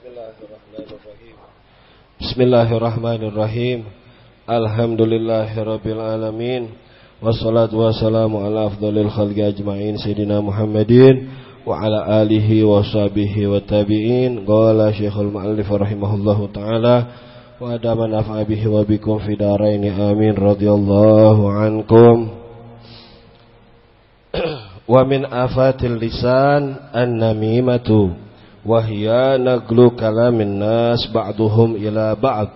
Bismillahirrahmanirrahim. Bismillahirrahmanirrahim. Alhamdulillahirabbil alamin. Wassalatu wassalamu ala afdhalil khalqi ajmain sayyidina Muhammadin wa ala alihi wa sahbihi wa tabi'in. Qala Syekhul Mu'allif rahimahullahu taala wa adama nafa'a bihi wa bikum fi daraini amin radhiyallahu ankum. Wa min afatil lisan an-namimatu وهي نقل كلام الناس بعضهم إلى بعض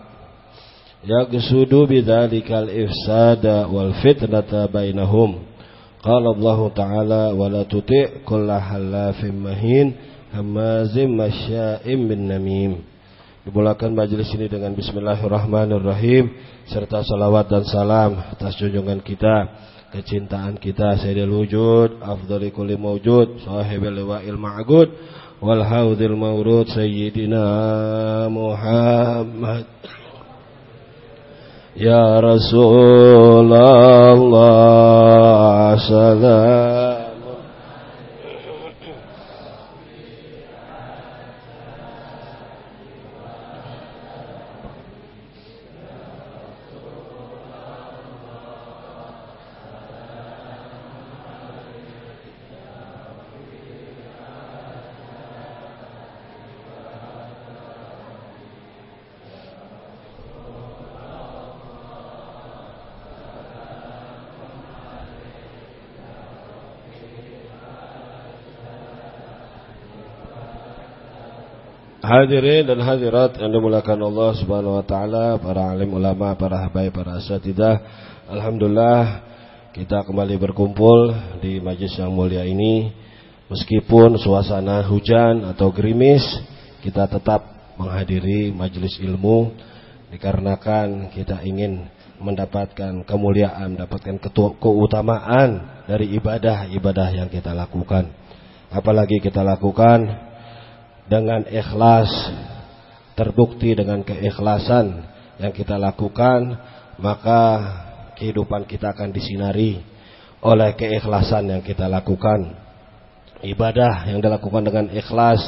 يقصد بذلك الإفساد والفتنة بينهم قال الله تعالى ولا تطع كل حلاف مهين هماز مشاء من نميم Dimulakan majelis ini dengan Bismillahirrahmanirrahim serta salawat dan salam atas junjungan kita, kecintaan kita sayyidil wujud afdhali kulli mawjud sahibul wa'il ma'gud wal haudil mawrud sayyidina Muhammad. Ya Rasulullah sallallahu Hadirin dan hadirat yang dimulakan Allah Subhanahu wa taala, para alim ulama, para habaib, para asatidah. Alhamdulillah kita kembali berkumpul di majlis yang mulia ini. Meskipun suasana hujan atau gerimis, kita tetap menghadiri majlis ilmu dikarenakan kita ingin mendapatkan kemuliaan, mendapatkan keutamaan dari ibadah-ibadah yang kita lakukan. Apalagi kita lakukan dengan ikhlas terbukti dengan keikhlasan yang kita lakukan maka kehidupan kita akan disinari oleh keikhlasan yang kita lakukan. Ibadah yang dilakukan dengan ikhlas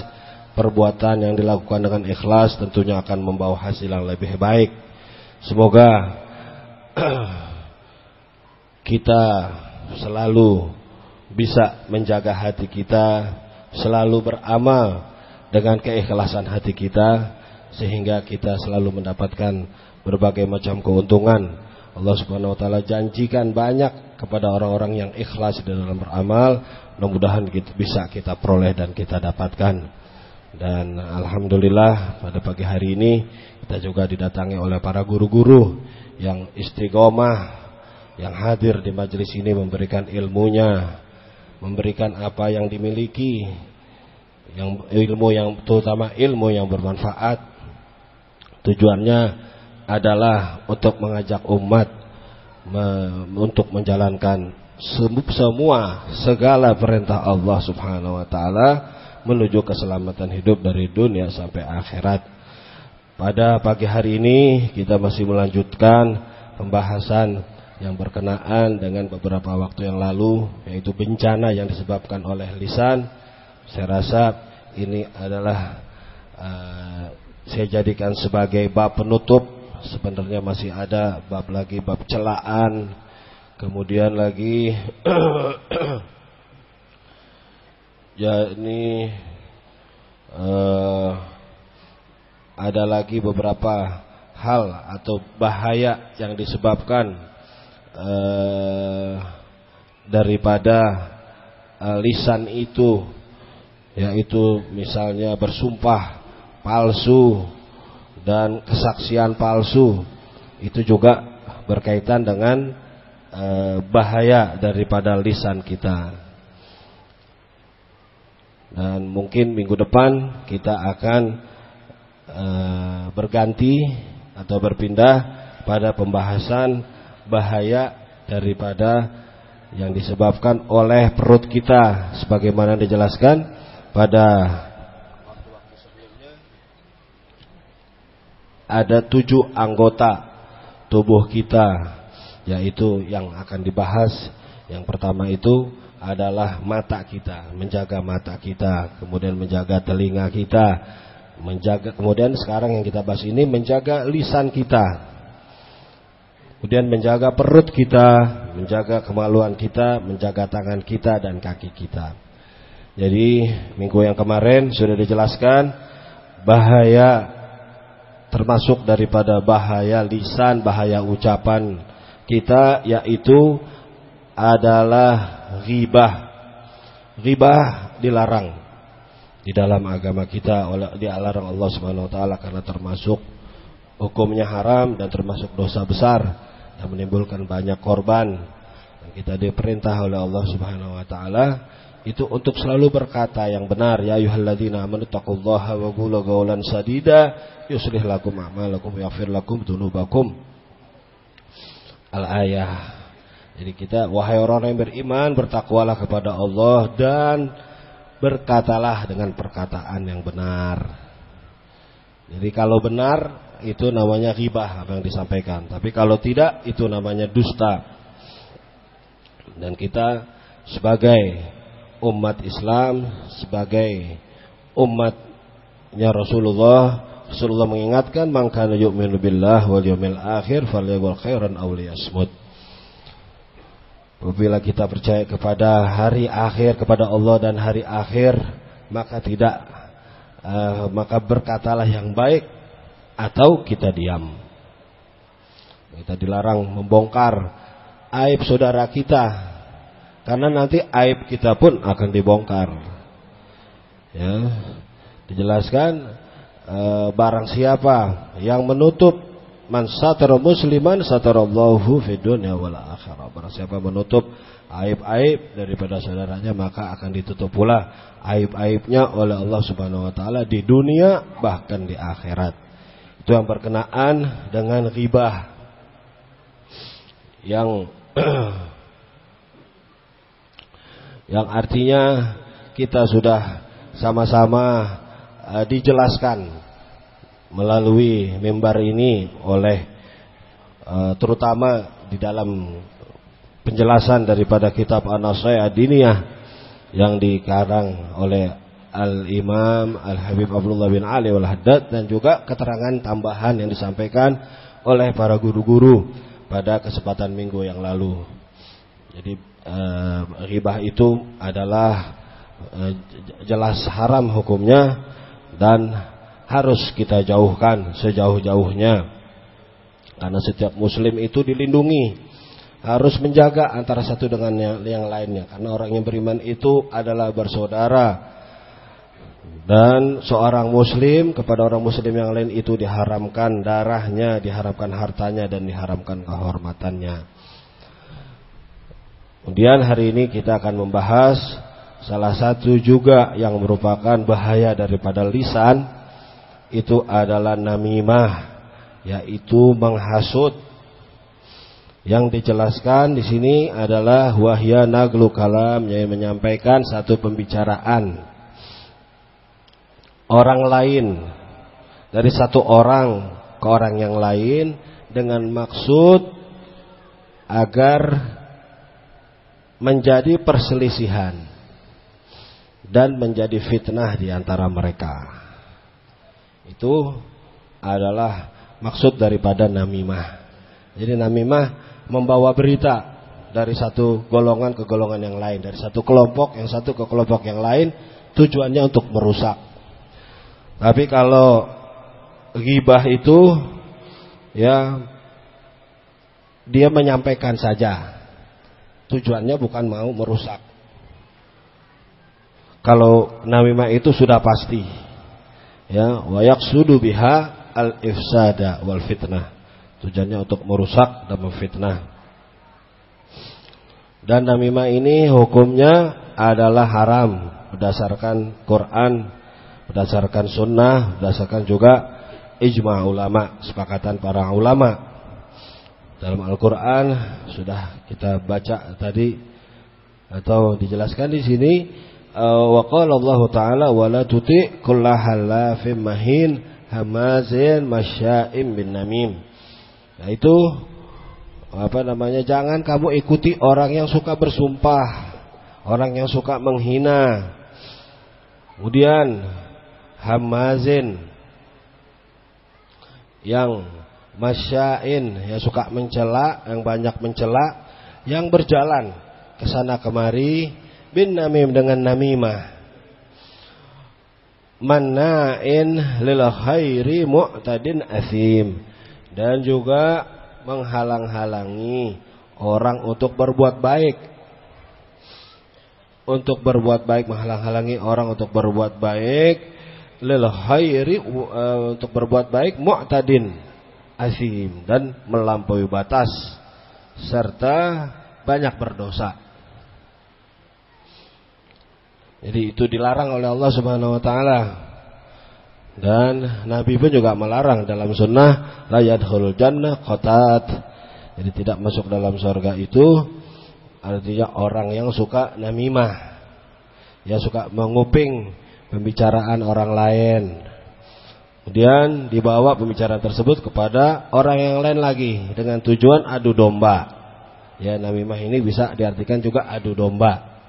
perbuatan yang dilakukan dengan ikhlas tentunya akan membawa hasil yang lebih baik. Semoga kita selalu bisa menjaga hati kita selalu beramal dengan keikhlasan hati kita sehingga kita selalu mendapatkan berbagai macam keuntungan. Allah Subhanahu wa taala janjikan banyak kepada orang-orang yang ikhlas di dalam beramal, mudah-mudahan kita bisa kita peroleh dan kita dapatkan. Dan alhamdulillah pada pagi hari ini kita juga didatangi oleh para guru-guru yang istiqomah yang hadir di majelis ini memberikan ilmunya, memberikan apa yang dimiliki yang ilmu yang terutama ilmu yang bermanfaat tujuannya adalah untuk mengajak umat me, untuk menjalankan semua segala perintah Allah Subhanahu wa taala menuju keselamatan hidup dari dunia sampai akhirat. Pada pagi hari ini kita masih melanjutkan pembahasan yang berkenaan dengan beberapa waktu yang lalu yaitu bencana yang disebabkan oleh lisan. Saya rasa ini adalah uh, saya jadikan sebagai bab penutup. Sebenarnya masih ada bab lagi bab celaan. Kemudian lagi ya ini uh, ada lagi beberapa hal atau bahaya yang disebabkan uh, daripada uh, lisan itu yaitu misalnya bersumpah palsu dan kesaksian palsu itu juga berkaitan dengan e, bahaya daripada lisan kita. Dan mungkin minggu depan kita akan e, berganti atau berpindah pada pembahasan bahaya daripada yang disebabkan oleh perut kita. Sebagaimana dijelaskan pada ada tujuh anggota tubuh kita yaitu yang akan dibahas. Yang pertama itu adalah mata kita menjaga mata kita kemudian menjaga telinga kita menjaga kemudian sekarang yang kita bahas ini menjaga lisan kita kemudian menjaga perut kita menjaga kemaluan kita menjaga tangan kita dan kaki kita jadi minggu yang kemarin sudah dijelaskan bahaya termasuk daripada bahaya lisan bahaya ucapan kita yaitu adalah ghibah ghibah dilarang di dalam agama kita oleh dilarang Allah Subhanahu wa taala karena termasuk hukumnya haram dan termasuk dosa besar yang menimbulkan banyak korban. Dan kita diperintah oleh Allah Subhanahu wa taala itu untuk selalu berkata yang benar ya ayyuhalladzina amanu taqullaha wa qulu qawlan sadida yuslih lakum a'malakum yaghfir lakum dzunubakum. Al-ayah. Jadi kita wahai orang yang beriman bertakwalah kepada Allah dan berkatalah dengan perkataan yang benar. Jadi kalau benar itu namanya ghibah apa yang disampaikan. Tapi kalau tidak itu namanya dusta. Dan kita sebagai umat Islam, sebagai umatnya Rasulullah, Rasulullah mengingatkan man kana yu'minu billah wal yawmil akhir falyaqul khairan aw liyasmut. Apabila kita percaya kepada hari akhir kepada Allah dan hari akhir, maka tidak uh, maka berkatalah yang baik atau kita diam. Kita dilarang membongkar aib saudara kita karena nanti aib kita pun akan dibongkar. Ya. Dijelaskan uh, barang siapa yang menutup Man satara musliman satarallahu fid dunya wal akhirah. Barang siapa menutup aib-aib daripada saudaranya maka akan ditutup pula aib-aibnya oleh Allah Subhanahu wa taala di dunia bahkan di akhirat. Itu yang berkenaan dengan ghibah. Yang yang artinya kita sudah sama-sama uh, dijelaskan melalui mimbar ini oleh uh, terutama di dalam penjelasan daripada kitab An-Nasai Adiniyah yang dikarang oleh Al-Imam Al-Habib Abdullah bin Ali Wal-Haddad dan juga keterangan tambahan yang disampaikan oleh para guru-guru pada kesempatan minggu yang lalu. Jadi uh, ribah itu adalah uh, jelas haram hukumnya dan harus kita jauhkan sejauh-jauhnya. Karena setiap muslim itu dilindungi. Harus menjaga antara satu dengan yang, yang lainnya. Karena orang yang beriman itu adalah bersaudara. Dan seorang muslim kepada orang muslim yang lain itu diharamkan darahnya, diharamkan hartanya dan diharamkan kehormatannya. Kemudian hari ini kita akan membahas salah satu juga yang merupakan bahaya daripada lisan itu adalah namimah yaitu menghasut. Yang dijelaskan di sini adalah wahya naglu kalam yang menyampaikan satu pembicaraan. Orang lain dari satu orang ke orang yang lain dengan maksud agar menjadi perselisihan dan menjadi fitnah di antara mereka. Itu adalah maksud daripada namimah. Jadi namimah membawa berita dari satu golongan ke golongan yang lain, dari satu kelompok yang satu ke kelompok yang lain, tujuannya untuk merusak. Tapi kalau ghibah itu ya dia menyampaikan saja. Tujuannya bukan mau merusak. Kalau namimah itu sudah pasti. Ya wa yaqsudu biha al ifsada wal fitnah. Tujuannya untuk merusak dan memfitnah. Dan namimah ini hukumnya adalah haram berdasarkan Quran berdasarkan sunnah berdasarkan juga ijma ulama sepakatan para ulama dalam Al-Quran sudah kita baca tadi atau dijelaskan di sini Uh, wa qala Allah Ta'ala wa la tuti kullahalafim mahin hamazin masya'im bin namim. Nah itu apa namanya? Jangan kamu ikuti orang yang suka bersumpah, orang yang suka menghina. Kemudian hamazin yang masyain yang suka mencela, yang banyak mencela, yang berjalan ke sana kemari bin namim dengan namimah. Manna'in lil khairi mu'tadin asim dan juga menghalang-halangi orang untuk berbuat baik. Untuk berbuat baik menghalang-halangi orang untuk berbuat baik lil khairi uh, untuk berbuat baik mu'tadin asim dan melampaui batas serta banyak berdosa. Jadi itu dilarang oleh Allah Subhanahu wa taala. Dan Nabi pun juga melarang dalam sunnah la yadkhulul jannah qatat. Jadi tidak masuk dalam surga itu artinya orang yang suka namimah. Yang suka menguping pembicaraan orang lain. Kemudian dibawa pembicaraan tersebut kepada orang yang lain lagi dengan tujuan adu domba. Ya, namimah ini bisa diartikan juga adu domba.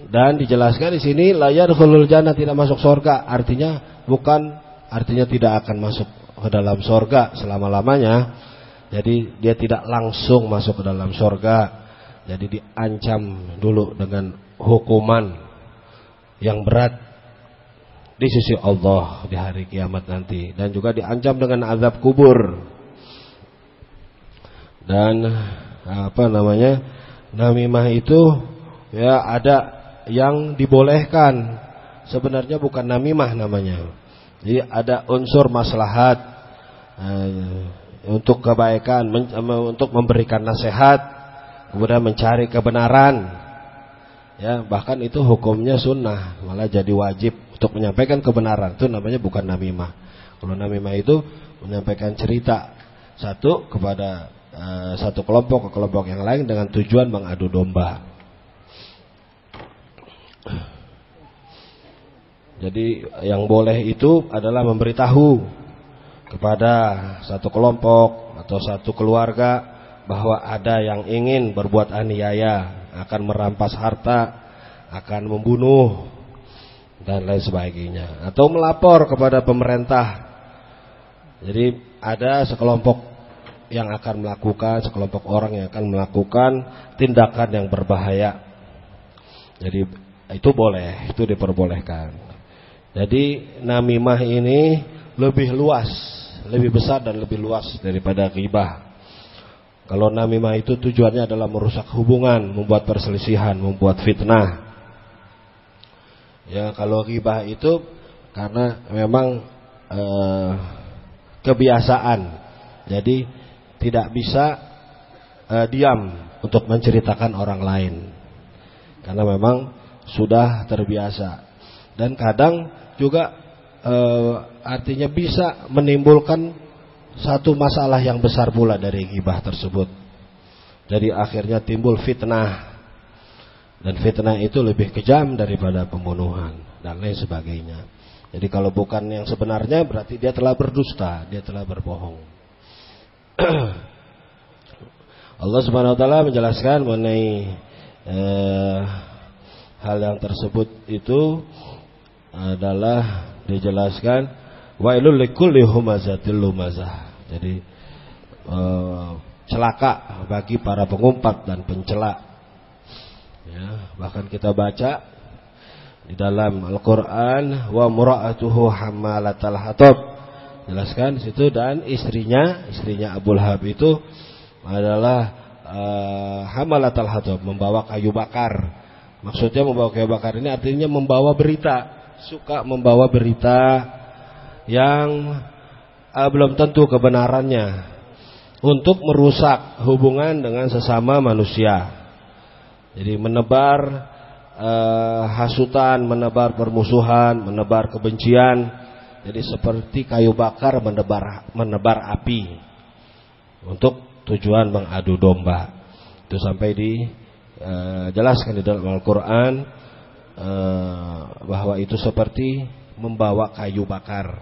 Dan dijelaskan di sini layar khulul jannah tidak masuk surga, artinya bukan artinya tidak akan masuk ke dalam surga selama-lamanya. Jadi dia tidak langsung masuk ke dalam surga. Jadi diancam dulu dengan hukuman yang berat di sisi Allah di hari kiamat nanti. Dan juga diancam dengan azab kubur. Dan apa namanya namimah itu ya ada yang dibolehkan. Sebenarnya bukan namimah namanya. Jadi ada unsur maslahat eh, untuk kebaikan untuk memberikan nasihat kemudian mencari kebenaran. Ya bahkan itu hukumnya sunnah malah jadi wajib untuk menyampaikan kebenaran itu namanya bukan namimah. Kalau namimah itu menyampaikan cerita satu kepada uh, satu kelompok ke kelompok yang lain dengan tujuan mengadu domba. Jadi yang boleh itu adalah memberitahu kepada satu kelompok atau satu keluarga bahwa ada yang ingin berbuat aniaya, akan merampas harta, akan membunuh, dan lain sebagainya atau melapor kepada pemerintah. Jadi ada sekelompok yang akan melakukan sekelompok orang yang akan melakukan tindakan yang berbahaya. Jadi itu boleh, itu diperbolehkan. Jadi namimah ini lebih luas, lebih besar dan lebih luas daripada ghibah. Kalau namimah itu tujuannya adalah merusak hubungan, membuat perselisihan, membuat fitnah. Ya kalau ghibah itu karena memang eh, kebiasaan. Jadi tidak bisa eh, diam untuk menceritakan orang lain. Karena memang sudah terbiasa. Dan kadang juga eh, artinya bisa menimbulkan satu masalah yang besar pula dari ghibah tersebut. Jadi akhirnya timbul fitnah dan fitnah itu lebih kejam daripada pembunuhan dan lain sebagainya. Jadi kalau bukan yang sebenarnya berarti dia telah berdusta, dia telah berbohong. Allah Subhanahu wa taala menjelaskan mengenai eh, hal yang tersebut itu adalah dijelaskan wailul likulli humazatil lumazah. Jadi eh, celaka bagi para pengumpat dan pencela Ya, bahkan kita baca di dalam Al-Qur'an wa mura'atuhu hammalatal hatab. Jelaskan situ dan istrinya, istrinya Abu Lahab itu adalah uh, hamalatal hatab, membawa kayu bakar. Maksudnya membawa kayu bakar ini artinya membawa berita, suka membawa berita yang uh, belum tentu kebenarannya untuk merusak hubungan dengan sesama manusia. Jadi menebar uh, hasutan, menebar permusuhan, menebar kebencian. Jadi seperti kayu bakar menebar menebar api untuk tujuan mengadu domba. Itu sampai eh, uh, di dalam Al-Qur'an uh, bahwa itu seperti membawa kayu bakar.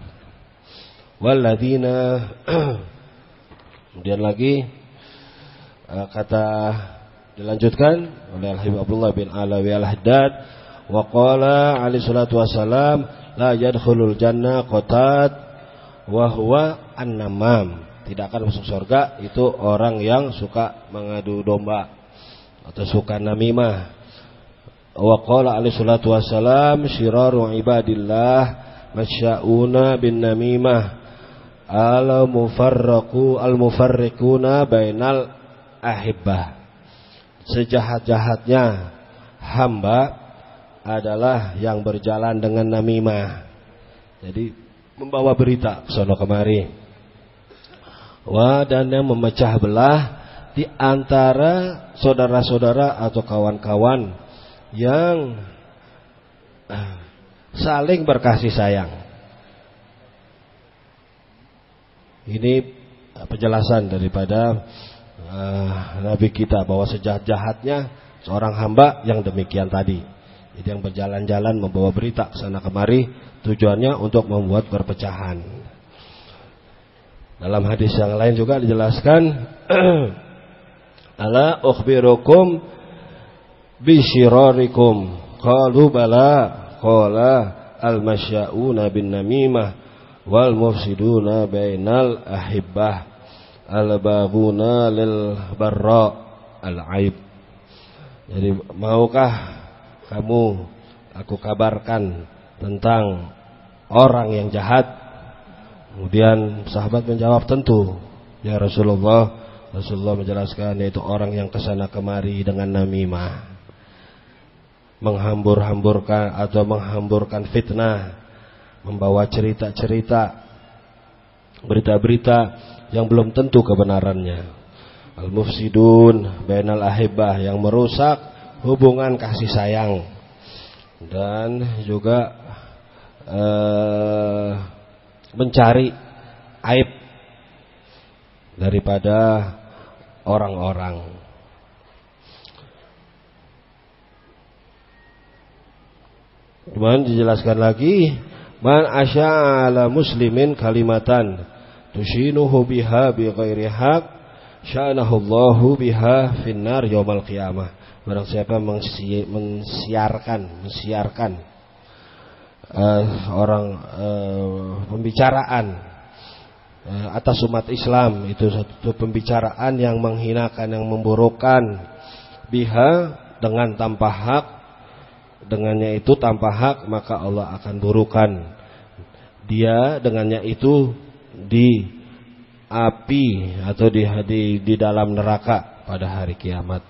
Walladzina kemudian lagi kata Dilanjutkan oleh Al-Habib Abdullah bin Alawi Al-Haddad wa qala alaihi salatu wasalam la yadkhulul jannah qatat wa huwa an-namam. Tidak akan masuk surga itu orang yang suka mengadu domba atau suka namimah. Wa qala alaihi salatu wassalam syiraru ibadillah masya'una bin namimah al mufarraqu al mufarriquna bainal ahibbah. Sejahat-jahatnya hamba adalah yang berjalan dengan namimah. Jadi membawa berita sana kemari. Wah dan yang memecah belah di antara saudara-saudara atau kawan-kawan yang eh, saling berkasih sayang. Ini penjelasan daripada uh, Nabi kita bahwa sejahat-jahatnya seorang hamba yang demikian tadi. Jadi yang berjalan-jalan membawa berita ke sana kemari tujuannya untuk membuat perpecahan. Dalam hadis yang lain juga dijelaskan Ala ukhbirukum bisyirarikum qalu bala qala al-masya'una bin namimah wal mufsiduna bainal ahibbah al-baghuna lil barra al-aib jadi maukah kamu aku kabarkan tentang orang yang jahat? Kemudian sahabat menjawab tentu. Ya Rasulullah. Rasulullah menjelaskan yaitu orang yang ke sana kemari dengan namimah. Menghambur-hamburkan atau menghamburkan fitnah. Membawa cerita-cerita. Berita-berita yang belum tentu kebenarannya. Al-mufsidun bainal ahibah yang merusak hubungan kasih sayang. Dan juga uh, mencari aib daripada orang-orang. Kemudian dijelaskan lagi, man asya'ala muslimin kalimatan tushinuhu biha bi ghairi haq sya'nahullahu biha finnar yaumal qiyamah. Barang siapa mensiarkan, mensiarkan uh, orang uh, pembicaraan uh, atas umat Islam itu satu pembicaraan yang menghinakan, yang memburukkan biha dengan tanpa hak dengannya itu tanpa hak maka Allah akan burukan dia dengannya itu di api atau di, di di dalam neraka pada hari kiamat.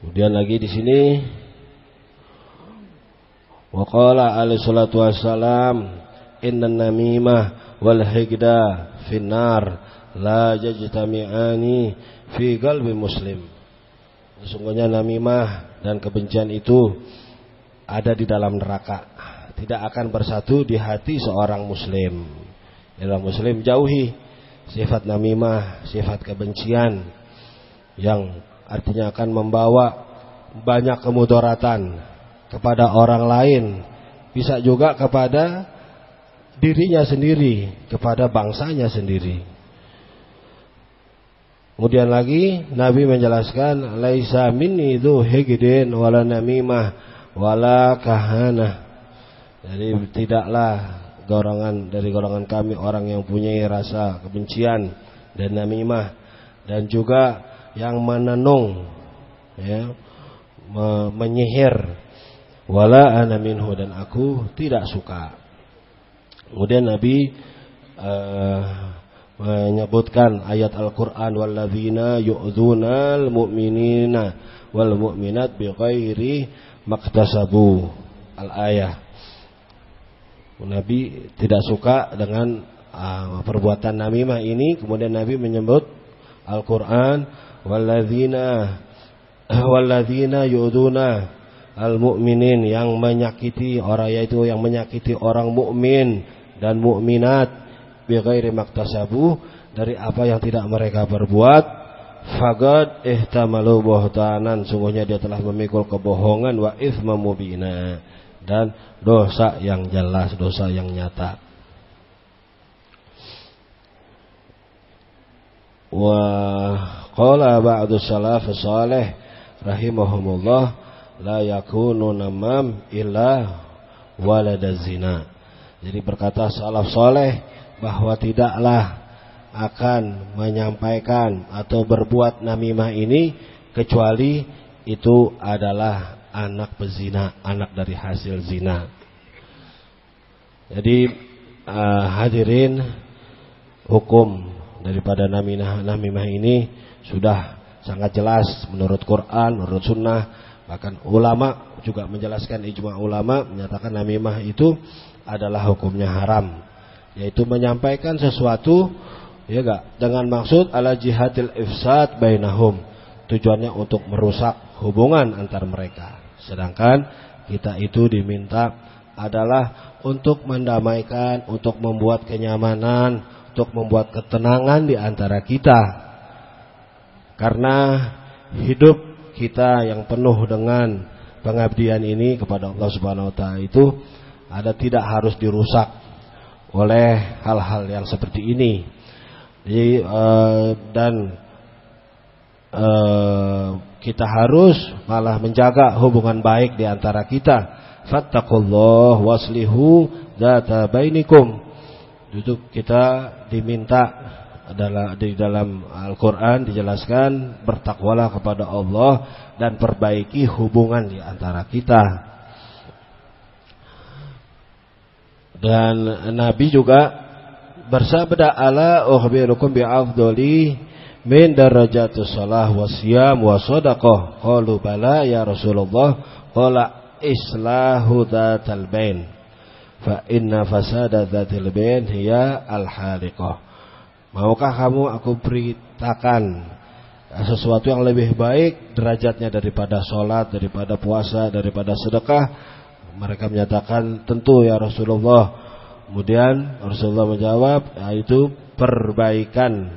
Kemudian lagi di sini waqala alaihi salatu wassalam innan namimah wal higda finnar la yajtami'ani fi qalbi muslim. Sesungguhnya namimah dan kebencian itu ada di dalam neraka tidak akan bersatu di hati seorang muslim. Dalam muslim jauhi sifat namimah, sifat kebencian yang artinya akan membawa banyak kemudaratan kepada orang lain, bisa juga kepada dirinya sendiri, kepada bangsanya sendiri. Kemudian lagi Nabi menjelaskan laisa minni dzu higdin wala namimah wala kahanah jadi tidaklah golongan dari golongan kami orang yang punya rasa kebencian dan namimah. Dan juga yang menenung ya me menyihir. Wala ana minhu dan aku tidak suka. Kemudian Nabi uh, menyebutkan ayat Al-Qur'an walladzina yu'dzunal mu'minina wal mu'minat bighairi maktasabu al-ayah Nabi tidak suka dengan uh, perbuatan namimah ini. Kemudian Nabi menyebut Al-Quran walladzina walladzina yuduna al-mu'minin yang menyakiti orang yaitu yang menyakiti orang mukmin dan mukminat bighairi maktasabu dari apa yang tidak mereka perbuat fagad ihtamalu buhtanan sungguhnya dia telah memikul kebohongan wa ithma mubina dan dosa yang jelas, dosa yang nyata. Wa qala ba'du salaf salih rahimahumullah la yakunu namam illa walada zina. Jadi berkata salaf soleh bahwa tidaklah akan menyampaikan atau berbuat namimah ini kecuali itu adalah anak pezina, anak dari hasil zina. Jadi uh, hadirin hukum daripada namimah namimah ini sudah sangat jelas menurut Quran, menurut Sunnah, bahkan ulama juga menjelaskan ijma ulama menyatakan namimah itu adalah hukumnya haram, yaitu menyampaikan sesuatu ya gak dengan maksud ala jihadil ifsad bainahum. Tujuannya untuk merusak hubungan antar mereka. Sedangkan kita itu diminta adalah untuk mendamaikan untuk membuat kenyamanan untuk membuat ketenangan di antara kita. Karena hidup kita yang penuh dengan pengabdian ini kepada Allah Subhanahu wa taala itu ada tidak harus dirusak oleh hal-hal yang seperti ini. Jadi uh, dan uh, kita harus malah menjaga hubungan baik di antara kita. Fattakullah waslihu data bainikum. Itu kita diminta adalah di dalam Al-Qur'an dijelaskan bertakwalah kepada Allah dan perbaiki hubungan di antara kita. Dan Nabi juga bersabda ala ukhbirukum bi afdali min darajatus salah wa siyam wa sadaqah. Qalu bala ya Rasulullah qala islahu dzatal bain fa inna fasada dzatil bain hiya al haliqah maukah kamu aku beritakan sesuatu yang lebih baik derajatnya daripada sholat daripada puasa daripada sedekah? Mereka menyatakan tentu ya Rasulullah. Kemudian Rasulullah menjawab, yaitu perbaikan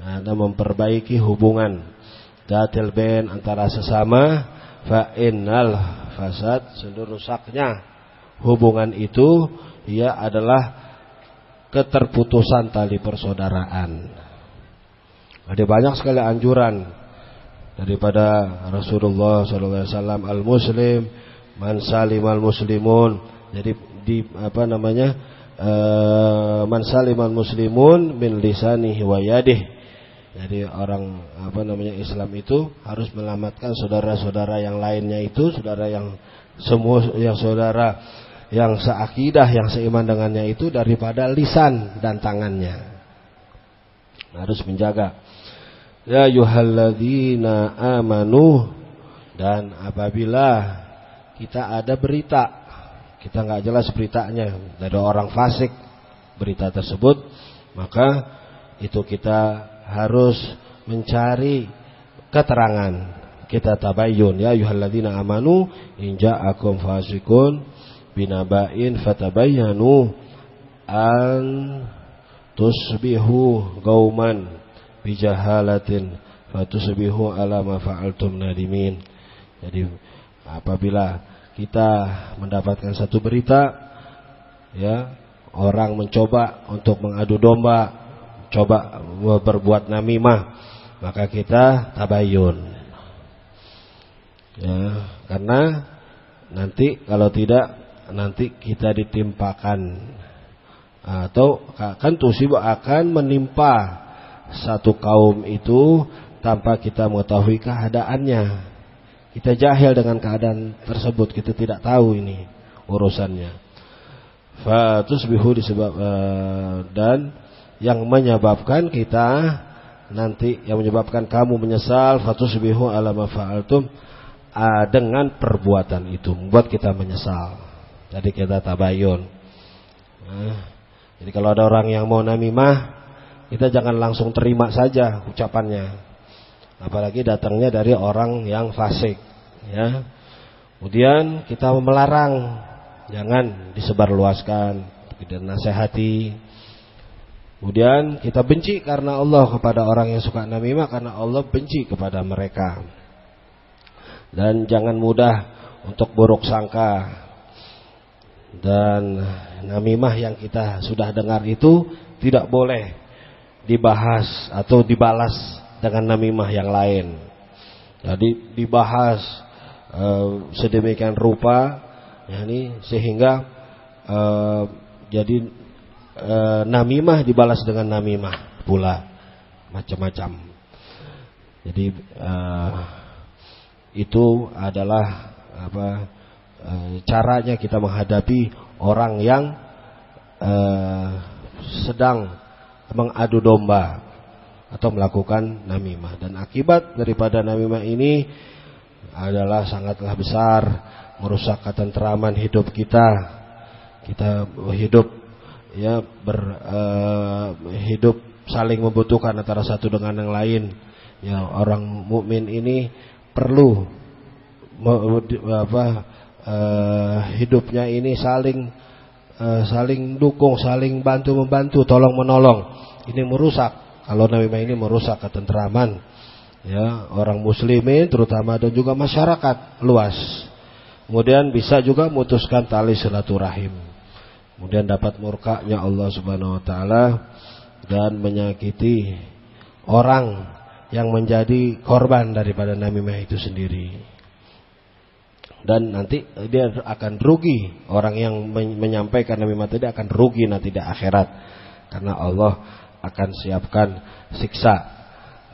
atau memperbaiki hubungan datil ben antara sesama fa innal fasad seluruh rusaknya hubungan itu ia adalah keterputusan tali persaudaraan. Ada banyak sekali anjuran daripada Rasulullah SAW al Muslim man salim al Muslimun. Jadi di apa namanya uh, man saliman muslimun min lisanihi wa yadih. Jadi orang apa namanya Islam itu harus melamatkan saudara-saudara yang lainnya itu, saudara yang semua yang saudara yang seakidah, yang seiman dengannya itu daripada lisan dan tangannya. Harus menjaga. Ya yuhalladzina amanu dan apabila kita ada berita kita nggak jelas beritanya dari orang fasik berita tersebut, maka itu kita harus mencari keterangan. Kita tabayyun ya ayyuhalladzina amanu in ja'akum fasikun binaba'in fatabayyanu an tusbihu gauman bijahalatin fatusbihu ala ma fa'altum nadimin. Jadi apabila kita mendapatkan satu berita ya orang mencoba untuk mengadu domba coba berbuat namimah maka kita tabayun. Ya karena nanti kalau tidak nanti kita ditimpakan. Atau kan tusibah akan menimpa satu kaum itu tanpa kita mengetahui keadaannya. Kita jahil dengan keadaan tersebut, kita tidak tahu ini urusannya. Fatusbihu disebab uh, dan yang menyebabkan kita nanti yang menyebabkan kamu menyesal fatusbihu ala ma fa'altum uh, dengan perbuatan itu membuat kita menyesal. Jadi kita tabayun. Nah, jadi kalau ada orang yang mau namimah, kita jangan langsung terima saja ucapannya apalagi datangnya dari orang yang fasik ya kemudian kita melarang jangan disebarluaskan kita nasihati kemudian kita benci karena Allah kepada orang yang suka namimah karena Allah benci kepada mereka dan jangan mudah untuk buruk sangka dan namimah yang kita sudah dengar itu tidak boleh dibahas atau dibalas dengan namimah yang lain. Jadi dibahas uh, sedemikian rupa ya ini sehingga uh, jadi uh, namimah dibalas dengan namimah pula macam-macam. Jadi uh, itu adalah apa uh, caranya kita menghadapi orang yang uh, sedang mengadu domba atau melakukan namimah dan akibat daripada namimah ini adalah sangatlah besar merusak ketentraman hidup kita kita hidup ya ber uh, hidup saling membutuhkan antara satu dengan yang lain ya orang mukmin ini perlu apa uh, hidupnya ini saling uh, saling dukung saling bantu membantu tolong menolong ini merusak kalau namimah ini merusak ketentraman ya orang muslimin terutama dan juga masyarakat luas. Kemudian bisa juga memutuskan tali silaturahim. Kemudian dapat murkanya Allah Subhanahu wa taala dan menyakiti orang yang menjadi korban daripada namimah itu sendiri. Dan nanti dia akan rugi orang yang menyampaikan namimah tadi akan rugi nanti di akhirat karena Allah akan siapkan siksa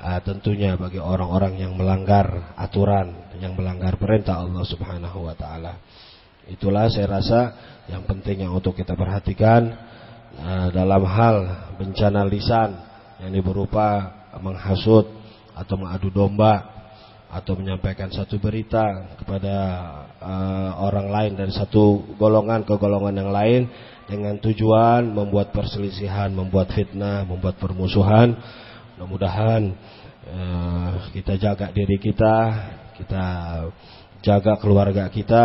uh, tentunya bagi orang-orang yang melanggar aturan, yang melanggar perintah Allah Subhanahu wa taala. Itulah saya rasa yang penting yang untuk kita perhatikan uh, dalam hal bencana lisan yang berupa menghasut atau mengadu domba atau menyampaikan satu berita kepada uh, orang lain dari satu golongan ke golongan yang lain dengan tujuan membuat perselisihan, membuat fitnah, membuat permusuhan. Mudah-mudahan uh, kita jaga diri kita, kita jaga keluarga kita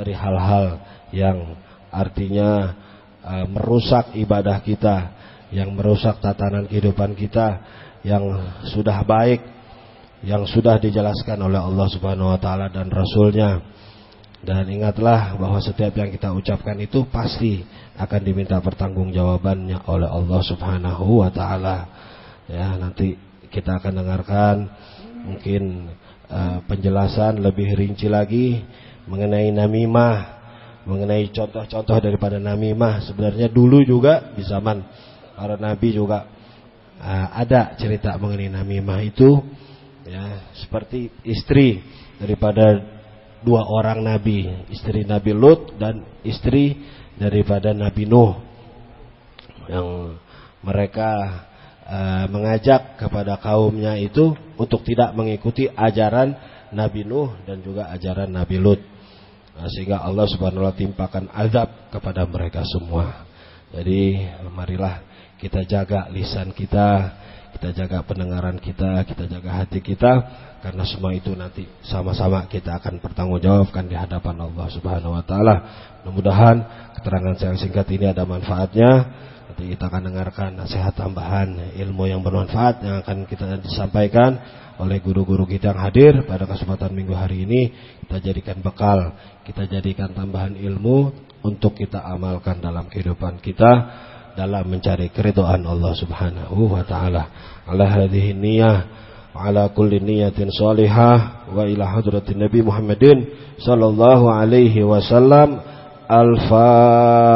dari hal-hal yang artinya uh, merusak ibadah kita, yang merusak tatanan kehidupan kita yang sudah baik, yang sudah dijelaskan oleh Allah Subhanahu wa taala dan rasulnya. Dan ingatlah bahwa setiap yang kita ucapkan itu pasti akan diminta pertanggungjawabannya oleh Allah Subhanahu wa taala. Ya, nanti kita akan dengarkan mungkin uh, penjelasan lebih rinci lagi mengenai namimah, mengenai contoh-contoh daripada namimah. Sebenarnya dulu juga di zaman para nabi juga uh, ada cerita mengenai namimah itu ya, seperti istri daripada dua orang nabi, istri Nabi Lut dan istri daripada Nabi Nuh yang mereka uh, mengajak kepada kaumnya itu untuk tidak mengikuti ajaran Nabi Nuh dan juga ajaran Nabi Lut. Nah, sehingga Allah Subhanahu wa timpakan azab kepada mereka semua. Jadi marilah kita jaga lisan kita, kita jaga pendengaran kita, kita jaga hati kita karena semua itu nanti sama-sama kita akan pertanggungjawabkan di hadapan Allah Subhanahu wa taala. Mudah-mudahan keterangan saya singkat ini ada manfaatnya. Nanti kita akan dengarkan nasihat tambahan ilmu yang bermanfaat yang akan kita sampaikan oleh guru-guru kita yang hadir pada kesempatan minggu hari ini. Kita jadikan bekal, kita jadikan tambahan ilmu untuk kita amalkan dalam kehidupan kita dalam mencari keridhaan Allah Subhanahu wa taala. Ala hadhihi niyyah ala kulli niyatin salihah wa ila hadratin Nabi Muhammadin sallallahu alaihi wasallam. Al-Fatihah.